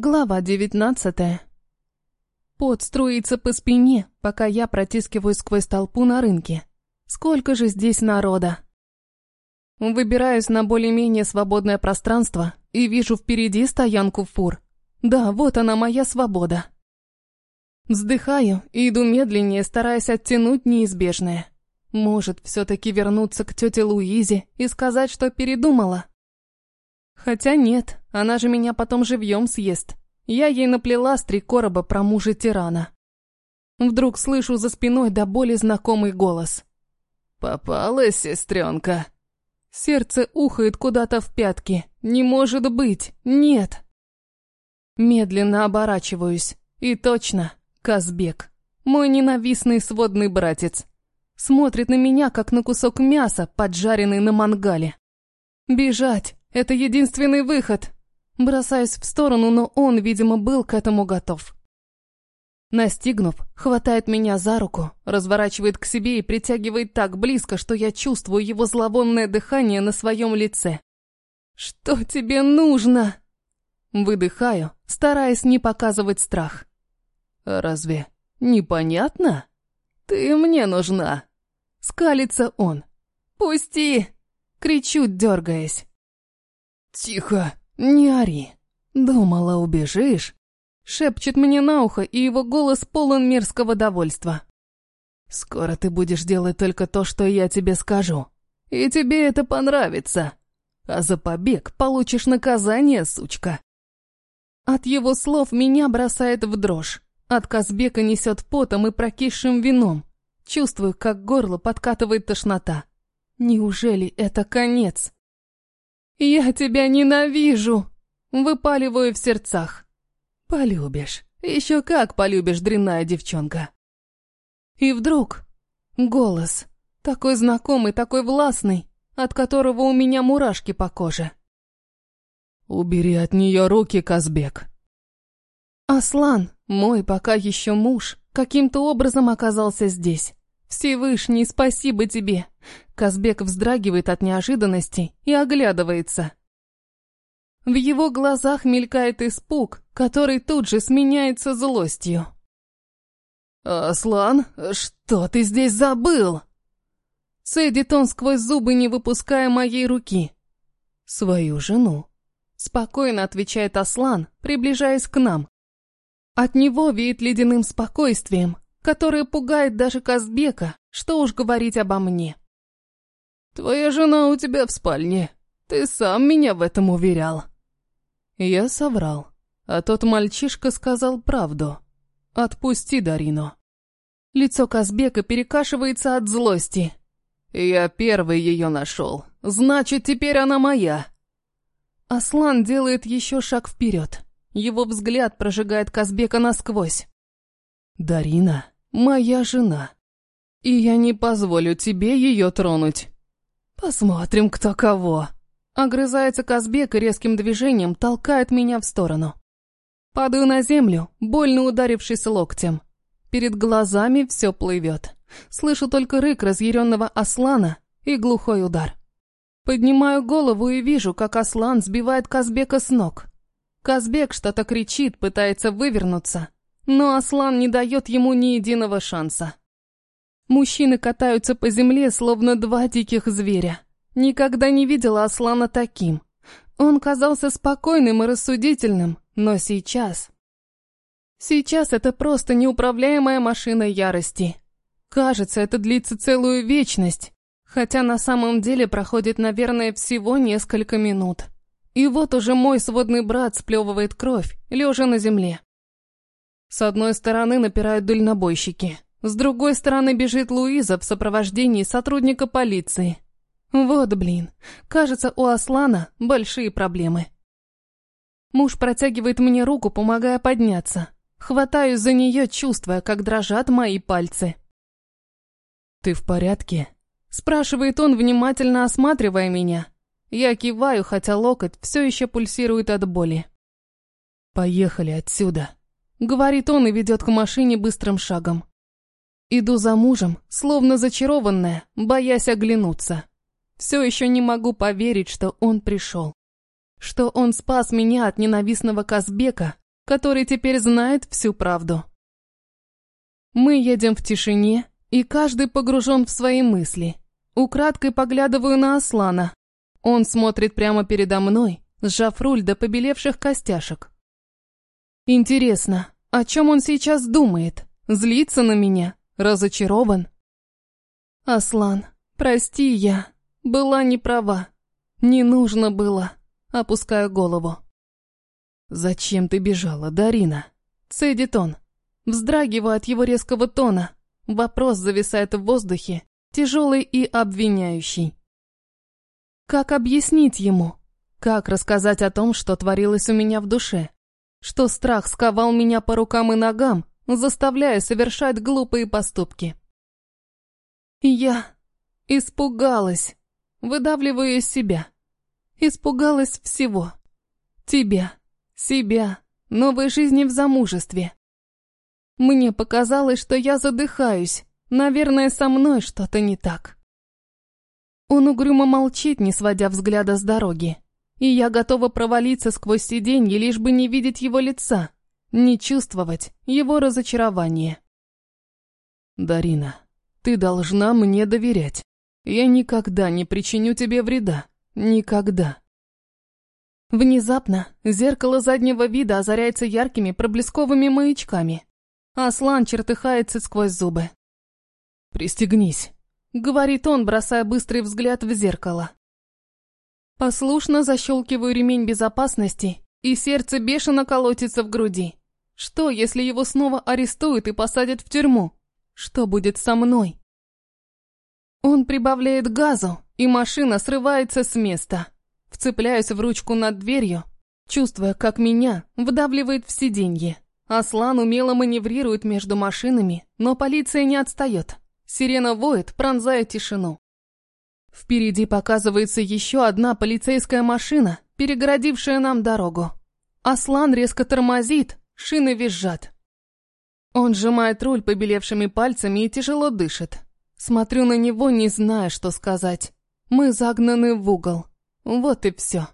Глава девятнадцатая. Пот струится по спине, пока я протискиваюсь сквозь толпу на рынке. Сколько же здесь народа? Выбираюсь на более-менее свободное пространство и вижу впереди стоянку фур. Да, вот она моя свобода. Вздыхаю и иду медленнее, стараясь оттянуть неизбежное. Может, все-таки вернуться к тете Луизе и сказать, что передумала? Хотя нет, она же меня потом живьем съест. Я ей наплела с три короба про мужа тирана. Вдруг слышу за спиной до боли знакомый голос. «Попалась, сестренка?» Сердце ухает куда-то в пятки. Не может быть, нет. Медленно оборачиваюсь. И точно, Казбек. Мой ненавистный сводный братец. Смотрит на меня, как на кусок мяса, поджаренный на мангале. Бежать, это единственный выход. Бросаюсь в сторону, но он, видимо, был к этому готов. Настигнув, хватает меня за руку, разворачивает к себе и притягивает так близко, что я чувствую его зловонное дыхание на своем лице. «Что тебе нужно?» Выдыхаю, стараясь не показывать страх. «Разве непонятно? Ты мне нужна!» Скалится он. «Пусти!» Кричу, дергаясь. «Тихо, не ори. Думала, убежишь?» Шепчет мне на ухо, и его голос полон мерзкого довольства. «Скоро ты будешь делать только то, что я тебе скажу. И тебе это понравится. А за побег получишь наказание, сучка». От его слов меня бросает в дрожь. От Казбека несет потом и прокисшим вином. Чувствую, как горло подкатывает тошнота. Неужели это конец? «Я тебя ненавижу!» Выпаливаю в сердцах. «Полюбишь. Еще как полюбишь, дрянная девчонка!» И вдруг голос, такой знакомый, такой властный, от которого у меня мурашки по коже. «Убери от нее руки, Казбек!» Аслан, мой пока еще муж, каким-то образом оказался здесь. «Всевышний, спасибо тебе!» Казбек вздрагивает от неожиданности и оглядывается. В его глазах мелькает испуг, который тут же сменяется злостью. «Аслан, что ты здесь забыл?» Цедит он сквозь зубы, не выпуская моей руки. «Свою жену», — спокойно отвечает Аслан, приближаясь к нам. От него веет ледяным спокойствием, которое пугает даже Казбека, что уж говорить обо мне. «Твоя жена у тебя в спальне. Ты сам меня в этом уверял». Я соврал, а тот мальчишка сказал правду. «Отпусти Дарину». Лицо Казбека перекашивается от злости. «Я первый ее нашел. Значит, теперь она моя». Аслан делает еще шаг вперед. Его взгляд прожигает Казбека насквозь. «Дарина моя жена, и я не позволю тебе ее тронуть. Посмотрим, кто кого». Огрызается Казбек и резким движением толкает меня в сторону. Падаю на землю, больно ударившись локтем. Перед глазами все плывет. Слышу только рык разъяренного Аслана и глухой удар. Поднимаю голову и вижу, как Аслан сбивает Казбека с ног. Казбек что-то кричит, пытается вывернуться, но Аслан не дает ему ни единого шанса. Мужчины катаются по земле, словно два диких зверя. Никогда не видела Аслана таким. Он казался спокойным и рассудительным, но сейчас... Сейчас это просто неуправляемая машина ярости. Кажется, это длится целую вечность, хотя на самом деле проходит, наверное, всего несколько минут. И вот уже мой сводный брат сплевывает кровь, лежа на земле. С одной стороны напирают дальнобойщики, с другой стороны бежит Луиза в сопровождении сотрудника полиции. Вот блин, кажется, у Аслана большие проблемы. Муж протягивает мне руку, помогая подняться. Хватаюсь за нее, чувствуя, как дрожат мои пальцы. «Ты в порядке?» Спрашивает он, внимательно осматривая меня. Я киваю, хотя локоть все еще пульсирует от боли. «Поехали отсюда», Говорит он и ведет к машине быстрым шагом. Иду за мужем, словно зачарованная, боясь оглянуться. Все еще не могу поверить, что он пришел. Что он спас меня от ненавистного Казбека, который теперь знает всю правду. Мы едем в тишине, и каждый погружен в свои мысли. Украдкой поглядываю на Аслана. Он смотрит прямо передо мной, сжав руль до побелевших костяшек. Интересно, о чем он сейчас думает? Злится на меня? Разочарован? Аслан, прости я. Была не права. Не нужно было. Опускаю голову. «Зачем ты бежала, Дарина?» Цедит он. Вздрагиваю от его резкого тона. Вопрос зависает в воздухе, тяжелый и обвиняющий. Как объяснить ему? Как рассказать о том, что творилось у меня в душе? Что страх сковал меня по рукам и ногам, заставляя совершать глупые поступки? Я испугалась, выдавливаю из себя. Испугалась всего. Тебя, себя, новой жизни в замужестве. Мне показалось, что я задыхаюсь. Наверное, со мной что-то не так. Он угрюмо молчит, не сводя взгляда с дороги. И я готова провалиться сквозь сиденье, лишь бы не видеть его лица, не чувствовать его разочарование. «Дарина, ты должна мне доверять. Я никогда не причиню тебе вреда. Никогда». Внезапно зеркало заднего вида озаряется яркими проблесковыми маячками. Аслан чертыхается сквозь зубы. «Пристегнись», — говорит он, бросая быстрый взгляд в зеркало. Послушно защелкиваю ремень безопасности, и сердце бешено колотится в груди. Что, если его снова арестуют и посадят в тюрьму? Что будет со мной? Он прибавляет газу, и машина срывается с места. Вцепляюсь в ручку над дверью, чувствуя, как меня вдавливает в сиденье. Аслан умело маневрирует между машинами, но полиция не отстает. Сирена воет, пронзая тишину. Впереди показывается еще одна полицейская машина, перегородившая нам дорогу. Аслан резко тормозит, шины визжат. Он сжимает руль побелевшими пальцами и тяжело дышит. Смотрю на него, не зная, что сказать. Мы загнаны в угол. Вот и все.